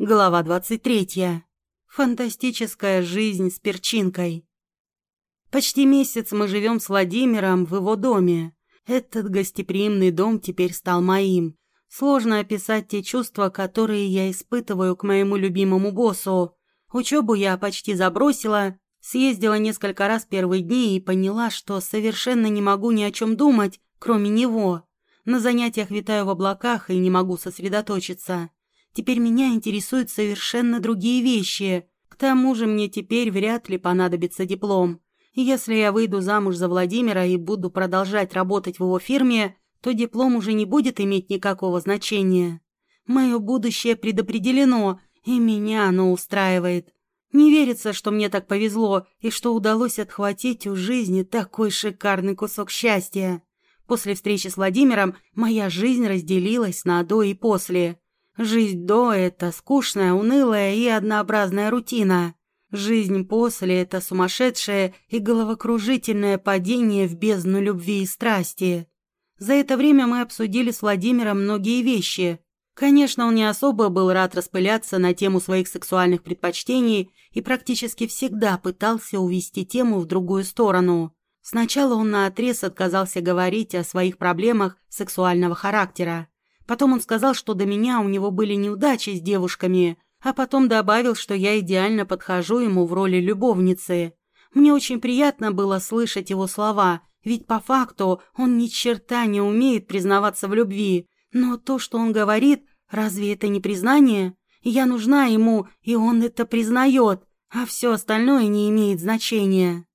Глава 23. Фантастическая жизнь с перчинкой. Почти месяц мы живем с Владимиром в его доме. Этот гостеприимный дом теперь стал моим. Сложно описать те чувства, которые я испытываю к моему любимому боссу. Учебу я почти забросила, съездила несколько раз первые дни и поняла, что совершенно не могу ни о чем думать, кроме него. На занятиях витаю в облаках и не могу сосредоточиться. Теперь меня интересуют совершенно другие вещи. К тому же мне теперь вряд ли понадобится диплом. Если я выйду замуж за Владимира и буду продолжать работать в его фирме, то диплом уже не будет иметь никакого значения. Мое будущее предопределено, и меня оно устраивает. Не верится, что мне так повезло, и что удалось отхватить у жизни такой шикарный кусок счастья. После встречи с Владимиром моя жизнь разделилась на «до» и «после». Жизнь до — это скучная, унылая и однообразная рутина. Жизнь после — это сумасшедшее и головокружительное падение в бездну любви и страсти. За это время мы обсудили с Владимиром многие вещи. Конечно, он не особо был рад распыляться на тему своих сексуальных предпочтений и практически всегда пытался увести тему в другую сторону. Сначала он наотрез отказался говорить о своих проблемах сексуального характера. Потом он сказал, что до меня у него были неудачи с девушками, а потом добавил, что я идеально подхожу ему в роли любовницы. Мне очень приятно было слышать его слова, ведь по факту он ни черта не умеет признаваться в любви. Но то, что он говорит, разве это не признание? Я нужна ему, и он это признает, а все остальное не имеет значения.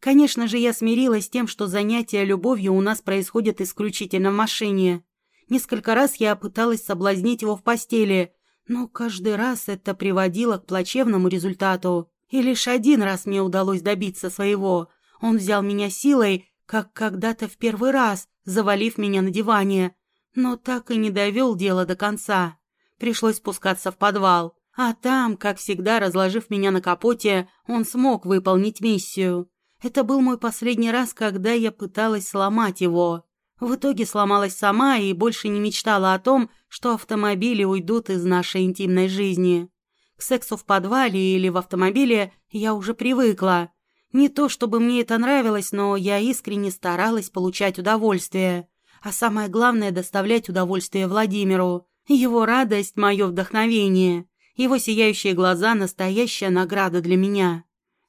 Конечно же, я смирилась с тем, что занятия любовью у нас происходят исключительно в машине. Несколько раз я пыталась соблазнить его в постели, но каждый раз это приводило к плачевному результату. И лишь один раз мне удалось добиться своего. Он взял меня силой, как когда-то в первый раз, завалив меня на диване, но так и не довел дело до конца. Пришлось спускаться в подвал. А там, как всегда, разложив меня на капоте, он смог выполнить миссию. Это был мой последний раз, когда я пыталась сломать его. В итоге сломалась сама и больше не мечтала о том, что автомобили уйдут из нашей интимной жизни. К сексу в подвале или в автомобиле я уже привыкла. Не то чтобы мне это нравилось, но я искренне старалась получать удовольствие. А самое главное – доставлять удовольствие Владимиру. Его радость – мое вдохновение. Его сияющие глаза – настоящая награда для меня.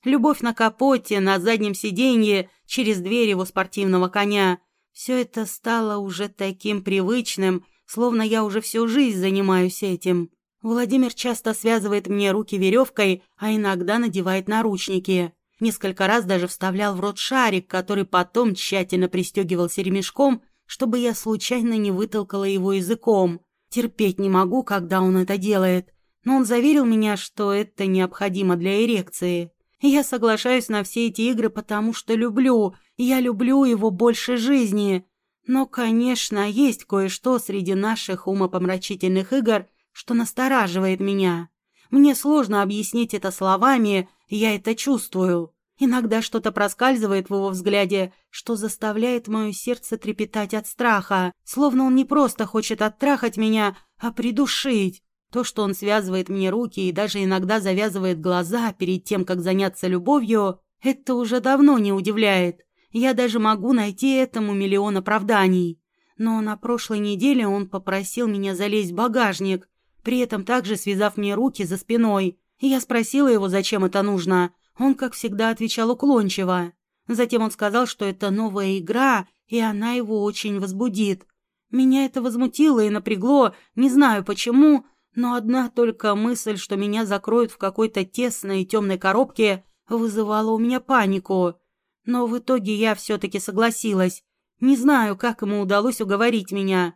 Любовь на капоте, на заднем сиденье, через дверь его спортивного коня – все это стало уже таким привычным, словно я уже всю жизнь занимаюсь этим. Владимир часто связывает мне руки веревкой, а иногда надевает наручники. Несколько раз даже вставлял в рот шарик, который потом тщательно пристегивался ремешком, чтобы я случайно не вытолкала его языком. Терпеть не могу, когда он это делает. Но он заверил меня, что это необходимо для эрекции. Я соглашаюсь на все эти игры, потому что люблю. Я люблю его больше жизни. Но, конечно, есть кое-что среди наших умопомрачительных игр, что настораживает меня. Мне сложно объяснить это словами, я это чувствую. Иногда что-то проскальзывает в его взгляде, что заставляет мое сердце трепетать от страха, словно он не просто хочет оттрахать меня, а придушить. То, что он связывает мне руки и даже иногда завязывает глаза перед тем, как заняться любовью, это уже давно не удивляет. Я даже могу найти этому миллион оправданий. Но на прошлой неделе он попросил меня залезть в багажник, при этом также связав мне руки за спиной. Я спросила его, зачем это нужно. Он, как всегда, отвечал уклончиво. Затем он сказал, что это новая игра, и она его очень возбудит. Меня это возмутило и напрягло, не знаю почему, но одна только мысль, что меня закроют в какой-то тесной и темной коробке, вызывала у меня панику. Но в итоге я все-таки согласилась. Не знаю, как ему удалось уговорить меня.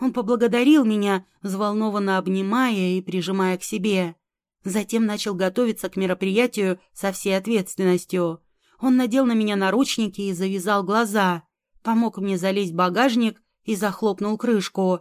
Он поблагодарил меня, взволнованно обнимая и прижимая к себе. Затем начал готовиться к мероприятию со всей ответственностью. Он надел на меня наручники и завязал глаза. Помог мне залезть в багажник и захлопнул крышку.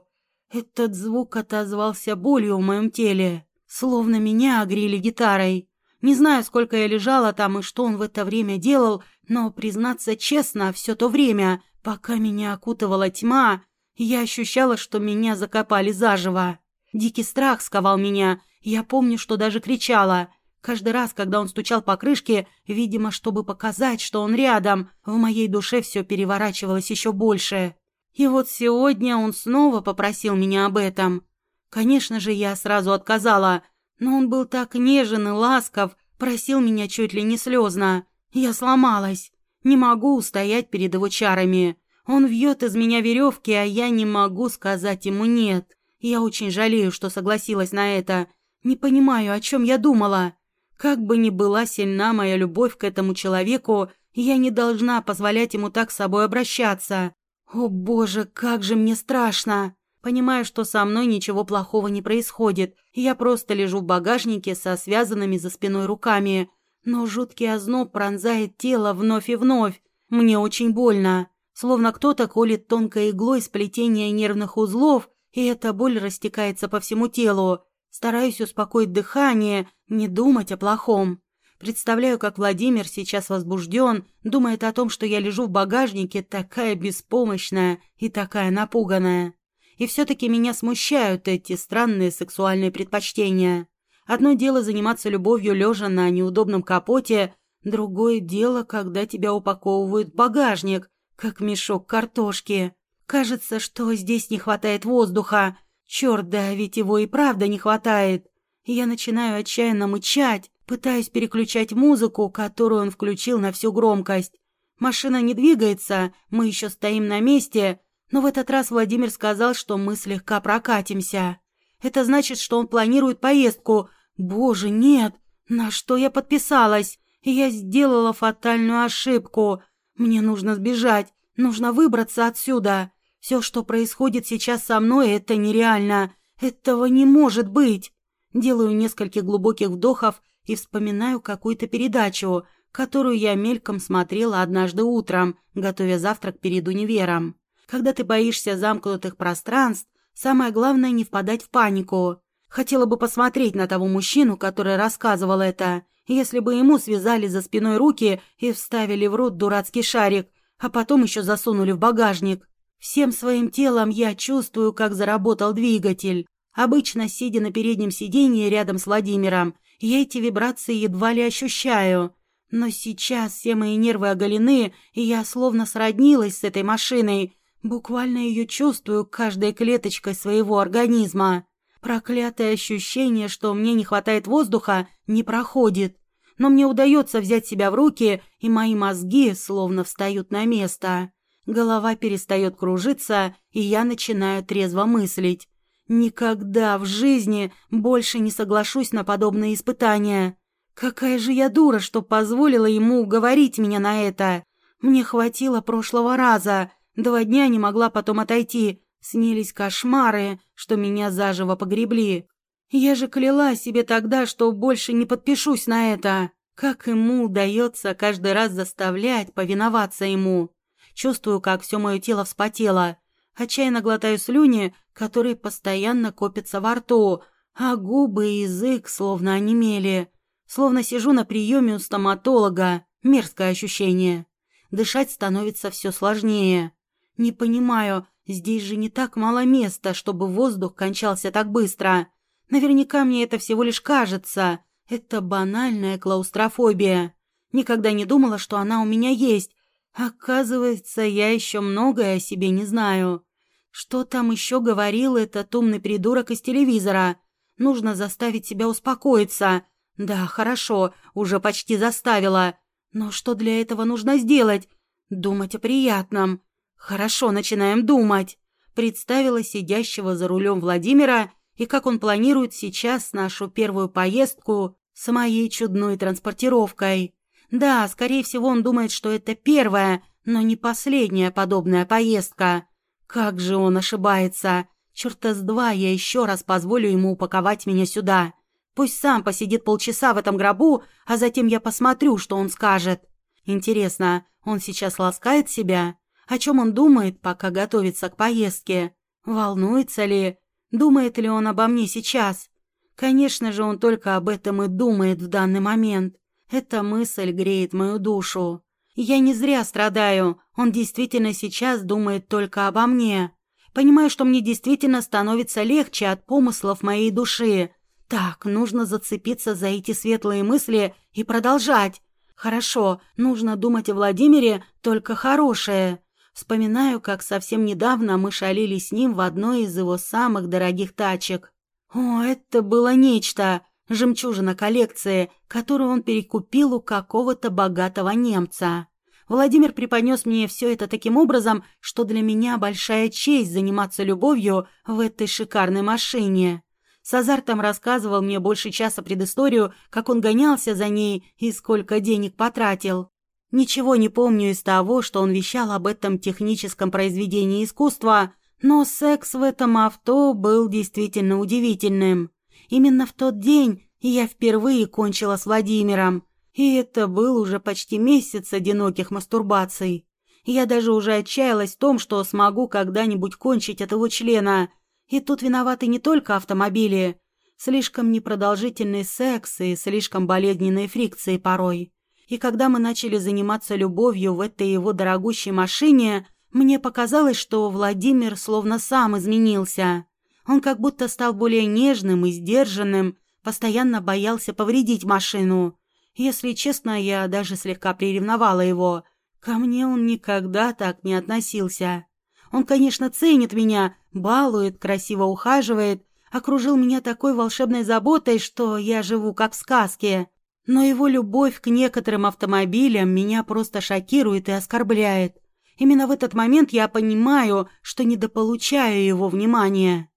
Этот звук отозвался болью в моем теле, словно меня огрели гитарой. Не знаю, сколько я лежала там и что он в это время делал, но, признаться честно, все то время, пока меня окутывала тьма, я ощущала, что меня закопали заживо. Дикий страх сковал меня. Я помню, что даже кричала. Каждый раз, когда он стучал по крышке, видимо, чтобы показать, что он рядом, в моей душе все переворачивалось еще больше. И вот сегодня он снова попросил меня об этом. Конечно же, я сразу отказала, но он был так нежен и ласков, просил меня чуть ли не слезно. Я сломалась. Не могу устоять перед его чарами. Он вьет из меня веревки, а я не могу сказать ему «нет». Я очень жалею, что согласилась на это. Не понимаю, о чем я думала. Как бы ни была сильна моя любовь к этому человеку, я не должна позволять ему так с собой обращаться. О боже, как же мне страшно! Понимаю, что со мной ничего плохого не происходит. Я просто лежу в багажнике со связанными за спиной руками. Но жуткий озноб пронзает тело вновь и вновь. Мне очень больно. Словно кто-то колет тонкой иглой сплетение нервных узлов, и эта боль растекается по всему телу. Стараюсь успокоить дыхание, не думать о плохом. Представляю, как Владимир сейчас возбужден, думает о том, что я лежу в багажнике, такая беспомощная и такая напуганная. И все-таки меня смущают эти странные сексуальные предпочтения. Одно дело заниматься любовью лежа на неудобном капоте, другое дело, когда тебя упаковывают в багажник, как мешок картошки. Кажется, что здесь не хватает воздуха, Черт, да ведь его и правда не хватает. Я начинаю отчаянно мычать, пытаюсь переключать музыку, которую он включил на всю громкость. Машина не двигается, мы еще стоим на месте, но в этот раз Владимир сказал, что мы слегка прокатимся. Это значит, что он планирует поездку. Боже, нет! На что я подписалась? Я сделала фатальную ошибку. Мне нужно сбежать, нужно выбраться отсюда. Все, что происходит сейчас со мной, это нереально. Этого не может быть. Делаю несколько глубоких вдохов и вспоминаю какую-то передачу, которую я мельком смотрела однажды утром, готовя завтрак перед универом. Когда ты боишься замкнутых пространств, самое главное не впадать в панику. Хотела бы посмотреть на того мужчину, который рассказывал это, если бы ему связали за спиной руки и вставили в рот дурацкий шарик, а потом еще засунули в багажник. Всем своим телом я чувствую, как заработал двигатель. Обычно, сидя на переднем сиденье рядом с Владимиром, я эти вибрации едва ли ощущаю. Но сейчас все мои нервы оголены, и я словно сроднилась с этой машиной. Буквально ее чувствую каждой клеточкой своего организма. Проклятое ощущение, что мне не хватает воздуха, не проходит. Но мне удается взять себя в руки, и мои мозги словно встают на место. Голова перестает кружиться, и я начинаю трезво мыслить. Никогда в жизни больше не соглашусь на подобные испытания. Какая же я дура, что позволила ему уговорить меня на это. Мне хватило прошлого раза. Два дня не могла потом отойти. Снились кошмары, что меня заживо погребли. Я же кляла себе тогда, что больше не подпишусь на это. Как ему удается каждый раз заставлять повиноваться ему. Чувствую, как все мое тело вспотело. Отчаянно глотаю слюни, которые постоянно копятся во рту, а губы и язык словно онемели. Словно сижу на приеме у стоматолога. Мерзкое ощущение. Дышать становится все сложнее. Не понимаю, здесь же не так мало места, чтобы воздух кончался так быстро. Наверняка мне это всего лишь кажется. Это банальная клаустрофобия. Никогда не думала, что она у меня есть, Оказывается, я еще многое о себе не знаю. Что там еще говорил этот умный придурок из телевизора? Нужно заставить себя успокоиться. Да, хорошо, уже почти заставила. Но что для этого нужно сделать? Думать о приятном. Хорошо, начинаем думать. Представила сидящего за рулем Владимира и как он планирует сейчас нашу первую поездку с моей чудной транспортировкой. Да, скорее всего, он думает, что это первая, но не последняя подобная поездка. Как же он ошибается. Черта с два я еще раз позволю ему упаковать меня сюда. Пусть сам посидит полчаса в этом гробу, а затем я посмотрю, что он скажет. Интересно, он сейчас ласкает себя? О чем он думает, пока готовится к поездке? Волнуется ли? Думает ли он обо мне сейчас? Конечно же, он только об этом и думает в данный момент. Эта мысль греет мою душу. Я не зря страдаю, он действительно сейчас думает только обо мне. Понимаю, что мне действительно становится легче от помыслов моей души. Так, нужно зацепиться за эти светлые мысли и продолжать. Хорошо, нужно думать о Владимире, только хорошее. Вспоминаю, как совсем недавно мы шалили с ним в одной из его самых дорогих тачек. О, это было нечто. Жемчужина коллекции, которую он перекупил у какого-то богатого немца. Владимир преподнес мне все это таким образом, что для меня большая честь заниматься любовью в этой шикарной машине. С азартом рассказывал мне больше часа предысторию, как он гонялся за ней и сколько денег потратил. Ничего не помню из того, что он вещал об этом техническом произведении искусства, но секс в этом авто был действительно удивительным. Именно в тот день я впервые кончила с Владимиром, и это был уже почти месяц одиноких мастурбаций. Я даже уже отчаялась в том, что смогу когда-нибудь кончить от его члена, и тут виноваты не только автомобили. Слишком непродолжительный секс и слишком болезненные фрикции порой. И когда мы начали заниматься любовью в этой его дорогущей машине, мне показалось, что Владимир словно сам изменился. Он как будто стал более нежным и сдержанным, постоянно боялся повредить машину. Если честно, я даже слегка приревновала его. Ко мне он никогда так не относился. Он, конечно, ценит меня, балует, красиво ухаживает, окружил меня такой волшебной заботой, что я живу как в сказке. Но его любовь к некоторым автомобилям меня просто шокирует и оскорбляет. Именно в этот момент я понимаю, что недополучаю его внимания.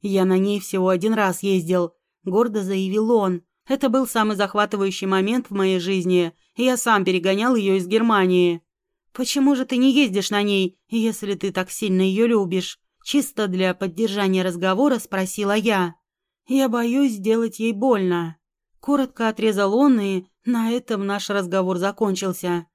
Я на ней всего один раз ездил, гордо заявил он. Это был самый захватывающий момент в моей жизни, я сам перегонял ее из Германии. «Почему же ты не ездишь на ней, если ты так сильно ее любишь?» Чисто для поддержания разговора спросила я. «Я боюсь сделать ей больно». Коротко отрезал он, и на этом наш разговор закончился.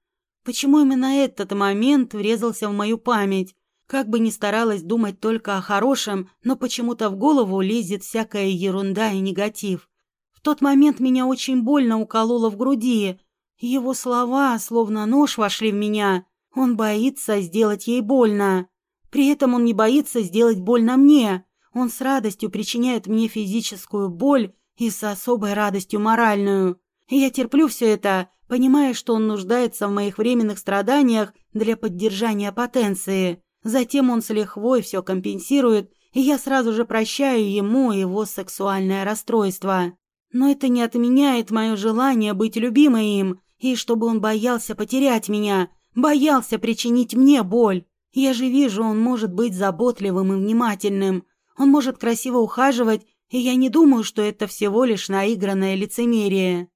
Почему именно этот момент врезался в мою память? Как бы ни старалась думать только о хорошем, но почему-то в голову лезет всякая ерунда и негатив. В тот момент меня очень больно укололо в груди, его слова, словно нож, вошли в меня. Он боится сделать ей больно. При этом он не боится сделать больно мне. Он с радостью причиняет мне физическую боль и с особой радостью моральную. Я терплю все это, понимая, что он нуждается в моих временных страданиях для поддержания потенции. Затем он с лихвой все компенсирует, и я сразу же прощаю ему его сексуальное расстройство. Но это не отменяет мое желание быть любимой им, и чтобы он боялся потерять меня, боялся причинить мне боль. Я же вижу, он может быть заботливым и внимательным. Он может красиво ухаживать, и я не думаю, что это всего лишь наигранное лицемерие.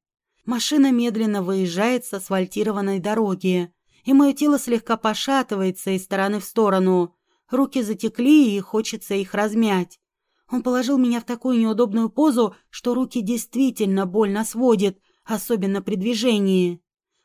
Машина медленно выезжает с асфальтированной дороги, и мое тело слегка пошатывается из стороны в сторону. Руки затекли, и хочется их размять. Он положил меня в такую неудобную позу, что руки действительно больно сводит, особенно при движении.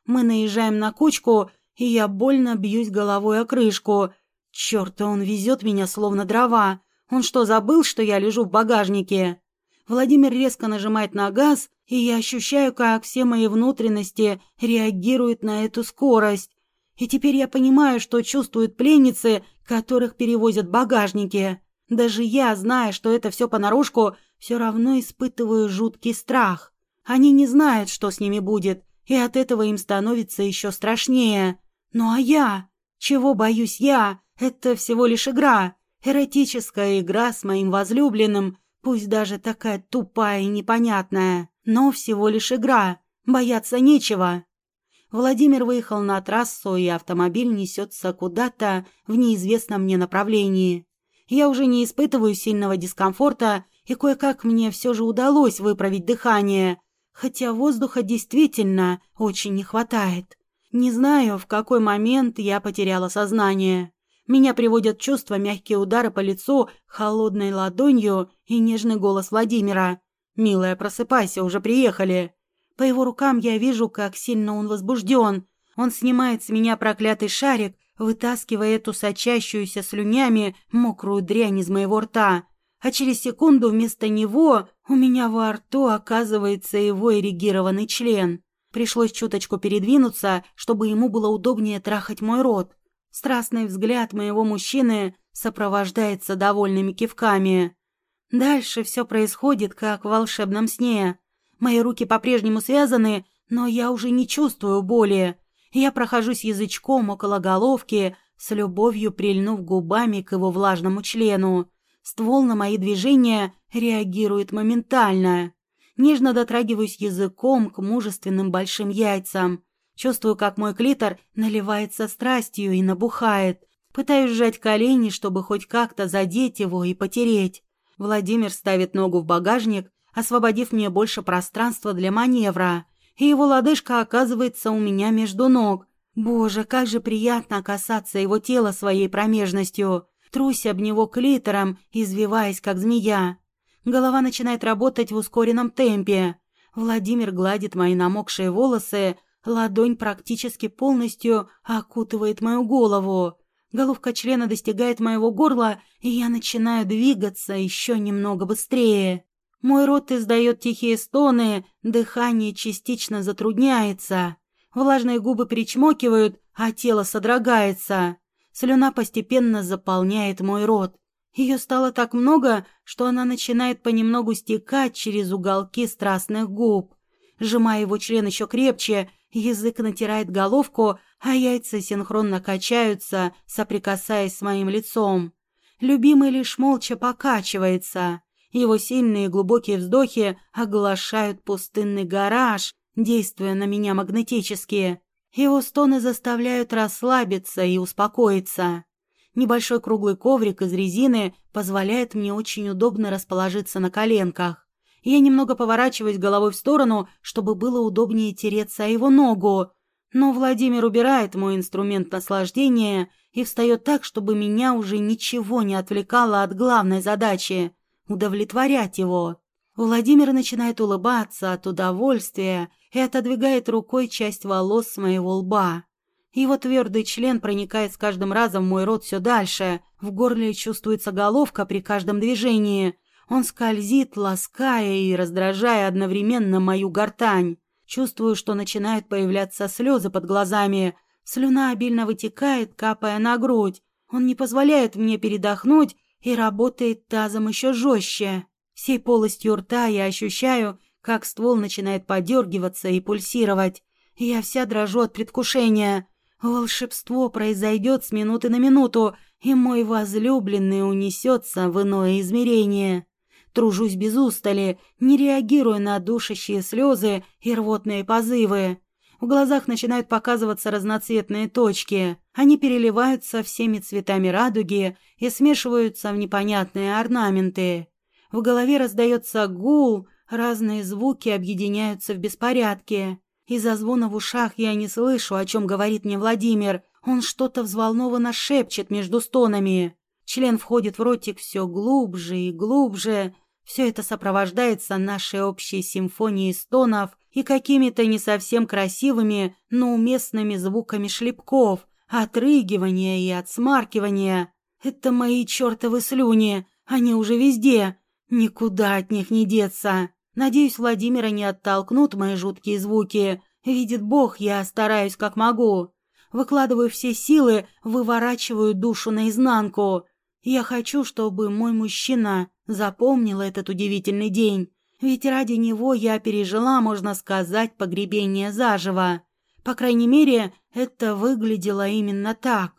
Мы наезжаем на кучку, и я больно бьюсь головой о крышку. Черт, он везет меня словно дрова. Он что, забыл, что я лежу в багажнике? Владимир резко нажимает на газ, и я ощущаю, как все мои внутренности реагируют на эту скорость. И теперь я понимаю, что чувствуют пленницы, которых перевозят в багажнике. Даже я, зная, что это все понарошку, все равно испытываю жуткий страх. Они не знают, что с ними будет, и от этого им становится еще страшнее. Ну а я? Чего боюсь я? Это всего лишь игра. Эротическая игра с моим возлюбленным, пусть даже такая тупая и непонятная, но всего лишь игра. Бояться нечего. Владимир выехал на трассу, и автомобиль несется куда-то в неизвестном мне направлении. Я уже не испытываю сильного дискомфорта, и кое-как мне все же удалось выправить дыхание, хотя воздуха действительно очень не хватает. Не знаю, в какой момент я потеряла сознание. Меня приводят чувства мягкие удары по лицу, холодной ладонью и нежный голос Владимира. «Милая, просыпайся, уже приехали». По его рукам я вижу, как сильно он возбужден. Он снимает с меня проклятый шарик, вытаскивая эту сочащуюся слюнями мокрую дрянь из моего рта а через секунду вместо него у меня во рту оказывается его эрегированный член. Пришлось чуточку передвинуться, чтобы ему было удобнее трахать мой рот. Страстный взгляд моего мужчины сопровождается довольными кивками. Дальше все происходит, как в волшебном сне. Мои руки по-прежнему связаны, но я уже не чувствую боли. Я прохожусь язычком около головки, с любовью прильнув губами к его влажному члену. Ствол на мои движения реагирует моментально. Нежно дотрагиваюсь языком к мужественным большим яйцам. Чувствую, как мой клитор наливается страстью и набухает. Пытаюсь сжать колени, чтобы хоть как-то задеть его и потереть. Владимир ставит ногу в багажник, освободив мне больше пространства для маневра. И его лодыжка оказывается у меня между ног. Боже, как же приятно касаться его тела своей промежностью. Трусь об него клитором, извиваясь, как змея. Голова начинает работать в ускоренном темпе. Владимир гладит мои намокшие волосы, ладонь практически полностью окутывает мою голову. Головка члена достигает моего горла, и я начинаю двигаться еще немного быстрее. Мой рот издает тихие стоны, дыхание частично затрудняется. Влажные губы перечмокивают, а тело содрогается. Слюна постепенно заполняет мой рот. Ее стало так много, что она начинает понемногу стекать через уголки страстных губ. Сжимая его член еще крепче, язык натирает головку, а яйца синхронно качаются, соприкасаясь с моим лицом. Любимый лишь молча покачивается. Его сильные глубокие вздохи оглашают пустынный гараж, действуя на меня магнетически. Его стоны заставляют расслабиться и успокоиться. Небольшой круглый коврик из резины позволяет мне очень удобно расположиться на коленках. Я немного поворачиваюсь головой в сторону, чтобы было удобнее тереться о его ногу. Но Владимир убирает мой инструмент наслаждения и встает так, чтобы меня уже ничего не отвлекало от главной задачи — удовлетворять его. Владимир начинает улыбаться от удовольствия и отодвигает рукой часть волос с моего лба. Его твердый член проникает с каждым разом в мой рот все дальше. В горле чувствуется головка при каждом движении. Он скользит, лаская и раздражая одновременно мою гортань. Чувствую, что начинают появляться слезы под глазами. Слюна обильно вытекает, капая на грудь. Он не позволяет мне передохнуть и работает тазом еще жестче. Всей полостью рта я ощущаю, как ствол начинает подергиваться и пульсировать. Я вся дрожу от предвкушения. Волшебство произойдет с минуты на минуту, и мой возлюбленный унесется в иное измерение. Тружусь без устали, не реагируя на душащие слезы и рвотные позывы. В глазах начинают показываться разноцветные точки. Они переливаются всеми цветами радуги и смешиваются в непонятные орнаменты. В голове раздается гул, разные звуки объединяются в беспорядке. Из-за звона в ушах я не слышу, о чем говорит мне Владимир. Он что-то взволнованно шепчет между стонами. Член входит в ротик все глубже и глубже. Все это сопровождается нашей общей симфонией стонов и какими-то не совсем красивыми, но уместными звуками шлепков, отрыгивания и отсмаркивания. Это мои чертовы слюни, они уже везде, никуда от них не деться. Надеюсь, Владимира не оттолкнут мои жуткие звуки. Видит Бог, я стараюсь как могу. Выкладываю все силы, выворачиваю душу наизнанку. Я хочу, чтобы мой мужчина запомнил этот удивительный день. Ведь ради него я пережила, можно сказать, погребение заживо. По крайней мере, это выглядело именно так.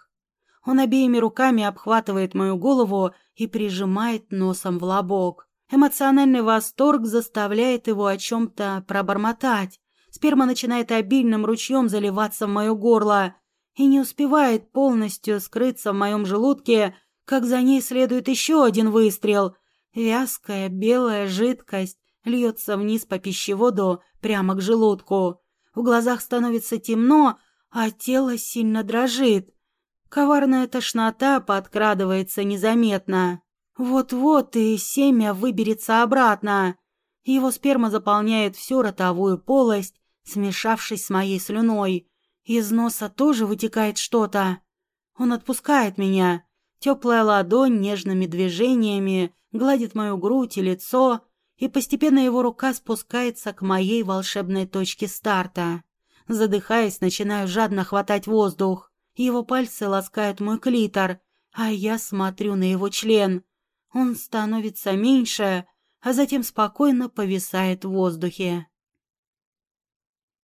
Он обеими руками обхватывает мою голову и прижимает носом в лобок. Эмоциональный восторг заставляет его о чем-то пробормотать. Сперма начинает обильным ручьем заливаться в мое горло и не успевает полностью скрыться в моем желудке, как за ней следует еще один выстрел. Вязкая белая жидкость льется вниз по пищеводу прямо к желудку. В глазах становится темно, а тело сильно дрожит. Коварная тошнота подкрадывается незаметно. Вот-вот и семя выберется обратно. Его сперма заполняет всю ротовую полость, смешавшись с моей слюной. Из носа тоже вытекает что-то. Он отпускает меня. Теплая ладонь нежными движениями гладит мою грудь и лицо, и постепенно его рука спускается к моей волшебной точке старта. Задыхаясь, начинаю жадно хватать воздух. Его пальцы ласкают мой клитор, А я смотрю на его член. Он становится меньше, а затем спокойно повисает в воздухе.